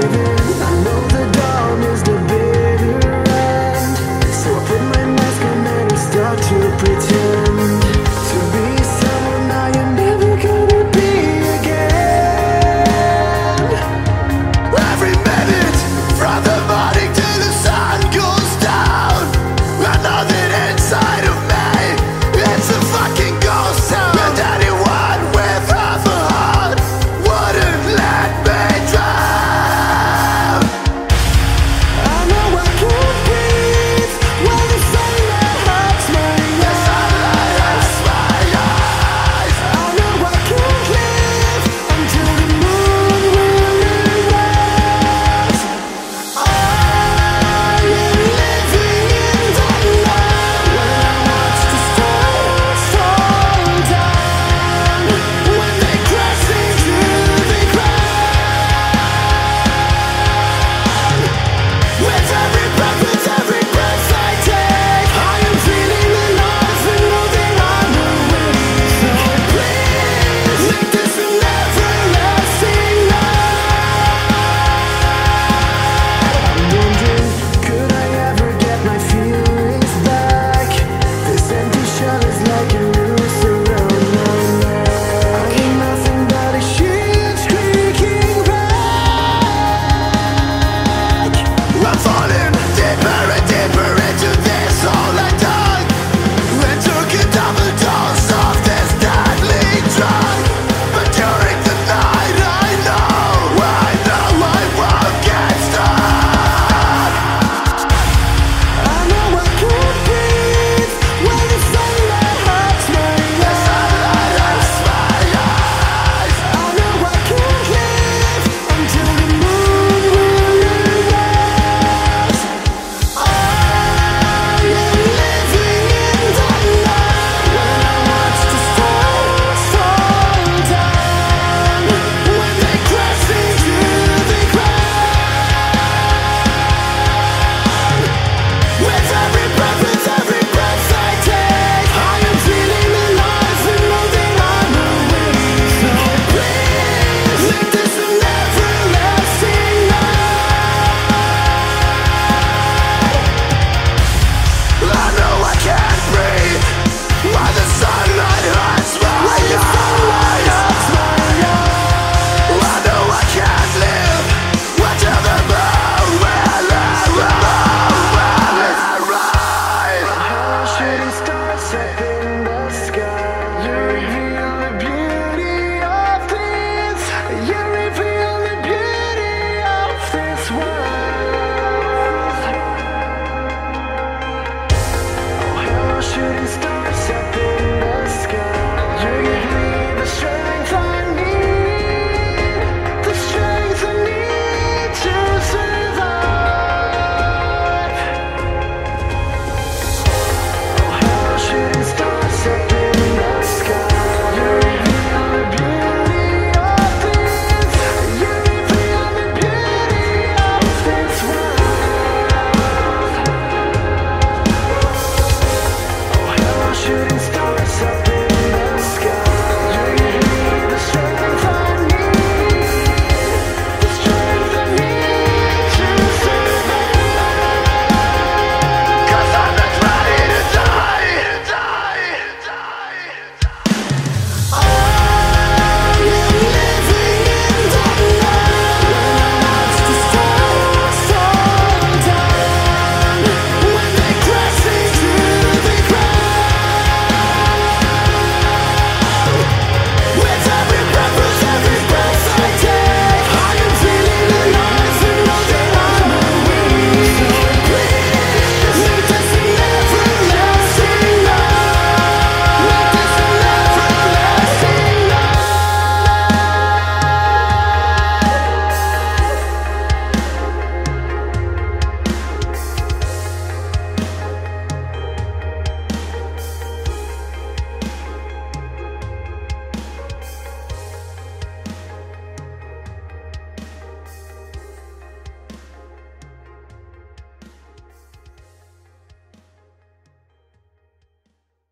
forgiven.